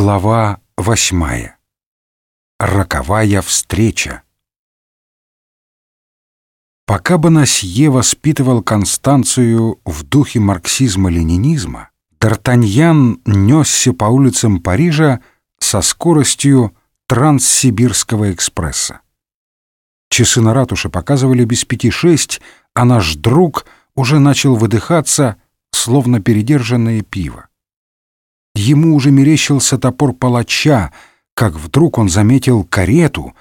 Глава восьмая. Роковая встреча. Пока Бонасье воспитывал Констанцию в духе марксизма-ленинизма, Д'Артаньян несся по улицам Парижа со скоростью Транссибирского экспресса. Часы на ратуше показывали без пяти шесть, а наш друг уже начал выдыхаться, словно передержанное пиво. Ему уже мерещился топор палача, как вдруг он заметил карету,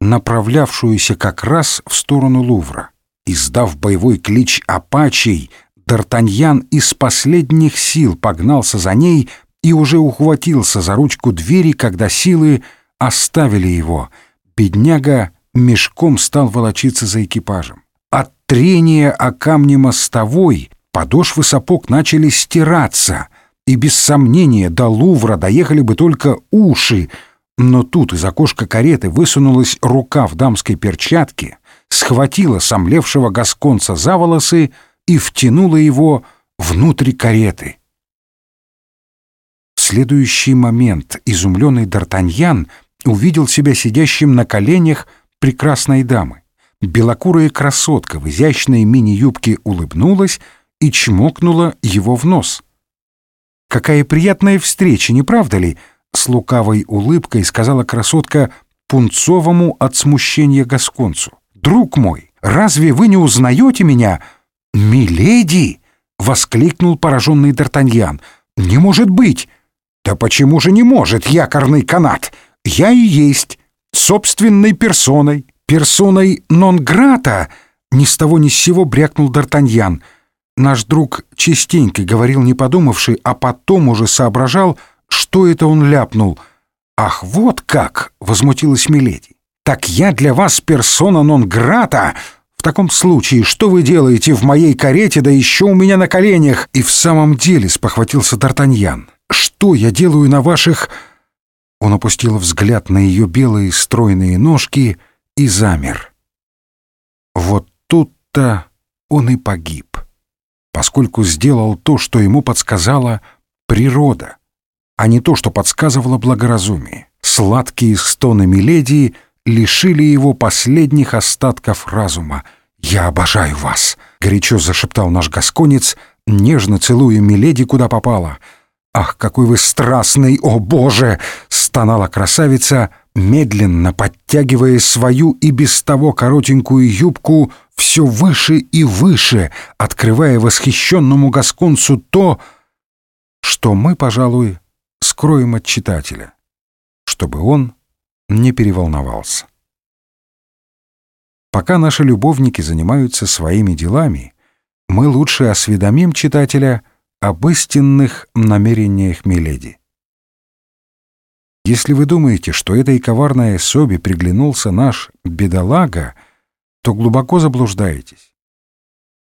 направлявшуюся как раз в сторону Лувра. Издав боевой клич «Апачей», Д'Артаньян из последних сил погнался за ней и уже ухватился за ручку двери, когда силы оставили его. Бедняга мешком стал волочиться за экипажем. От трения о камне мостовой подошвы сапог начали стираться — и без сомнения до Лувра доехали бы только уши, но тут из окошка кареты высунулась рука в дамской перчатке, схватила сомлевшего гасконца за волосы и втянула его внутрь кареты. В следующий момент изумленный Д'Артаньян увидел себя сидящим на коленях прекрасной дамы. Белокурая красотка в изящной мини-юбке улыбнулась и чмокнула его в нос — Какая приятная встреча, не правда ли?» С лукавой улыбкой сказала красотка пунцовому от смущения гасконцу. «Друг мой, разве вы не узнаете меня?» «Миледи!» — воскликнул пораженный Д'Артаньян. «Не может быть!» «Да почему же не может, якорный канат? Я и есть, собственной персоной, персоной нон-грата!» Ни с того ни с сего брякнул Д'Артаньян — Наш друг частенько говорил, не подумавший, а потом уже соображал, что это он ляпнул. «Ах, вот как!» — возмутилась Миледи. «Так я для вас персона нон-грата! В таком случае, что вы делаете в моей карете, да еще у меня на коленях?» И в самом деле спохватился Д'Артаньян. «Что я делаю на ваших...» Он опустил взгляд на ее белые стройные ножки и замер. Вот тут-то он и погиб поскольку сделал то, что ему подсказала природа, а не то, что подсказывало благоразумие. Сладкие стоны Миледи лишили его последних остатков разума. «Я обожаю вас!» — горячо зашептал наш гасконец, нежно целуя Миледи, куда попало. «Ах, какой вы страстный, о боже!» — стонала красавица, медленно подтягивая свою и без того коротенькую юбку — все выше и выше, открывая восхищенному гасконцу то, что мы, пожалуй, скроем от читателя, чтобы он не переволновался. Пока наши любовники занимаются своими делами, мы лучше осведомим читателя об истинных намерениях Миледи. Если вы думаете, что этой коварной особе приглянулся наш бедолага, то глубоко заблуждаетесь.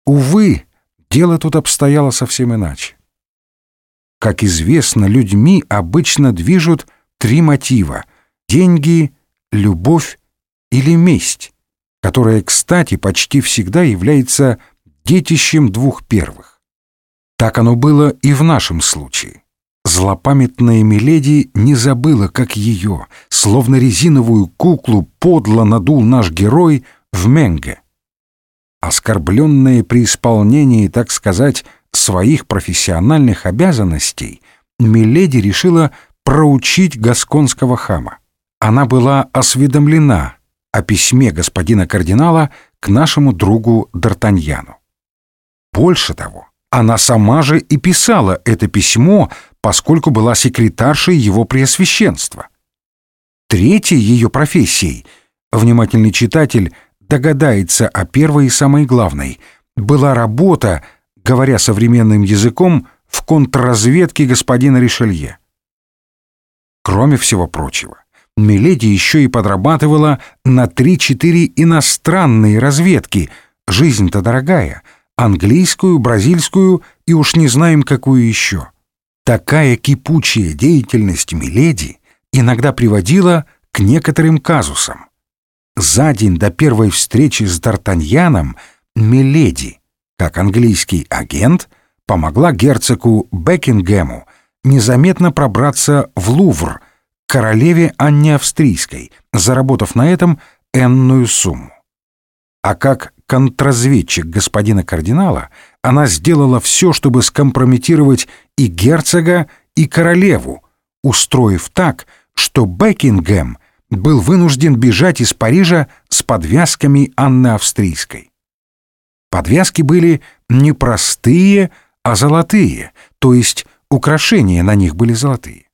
Увы, дело тут обстояло совсем иначе. Как известно, людьми обычно движут три мотива — деньги, любовь или месть, которая, кстати, почти всегда является детищем двух первых. Так оно было и в нашем случае. Злопамятная Миледи не забыла, как ее, словно резиновую куклу, подло надул наш герой — в Менге. Оскорбленные при исполнении, так сказать, своих профессиональных обязанностей, Миледи решила проучить гасконского хама. Она была осведомлена о письме господина кардинала к нашему другу Д'Артаньяну. Больше того, она сама же и писала это письмо, поскольку была секретаршей его преосвященства. Третьей ее профессией, внимательный читатель догадается о первой и самой главной. Была работа, говоря современным языком, в контрразведке господина Ришелье. Кроме всего прочего, Миледи еще и подрабатывала на 3-4 иностранные разведки. Жизнь-то дорогая. Английскую, бразильскую и уж не знаем, какую еще. Такая кипучая деятельность Миледи иногда приводила к некоторым казусам. За день до первой встречи с Д'Артаньяном Миледи, как английский агент, помогла герцогу Бекингему незаметно пробраться в Лувр, королеве Анне Австрийской, заработав на этом энную сумму. А как контрразведчик господина кардинала, она сделала все, чтобы скомпрометировать и герцога, и королеву, устроив так, что Бекингем был вынужден бежать из Парижа с подвязками Анны Австрийской. Подвязки были не простые, а золотые, то есть украшения на них были золотые.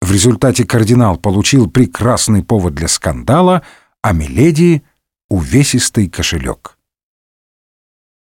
В результате кардинал получил прекрасный повод для скандала, а Миледи — увесистый кошелек.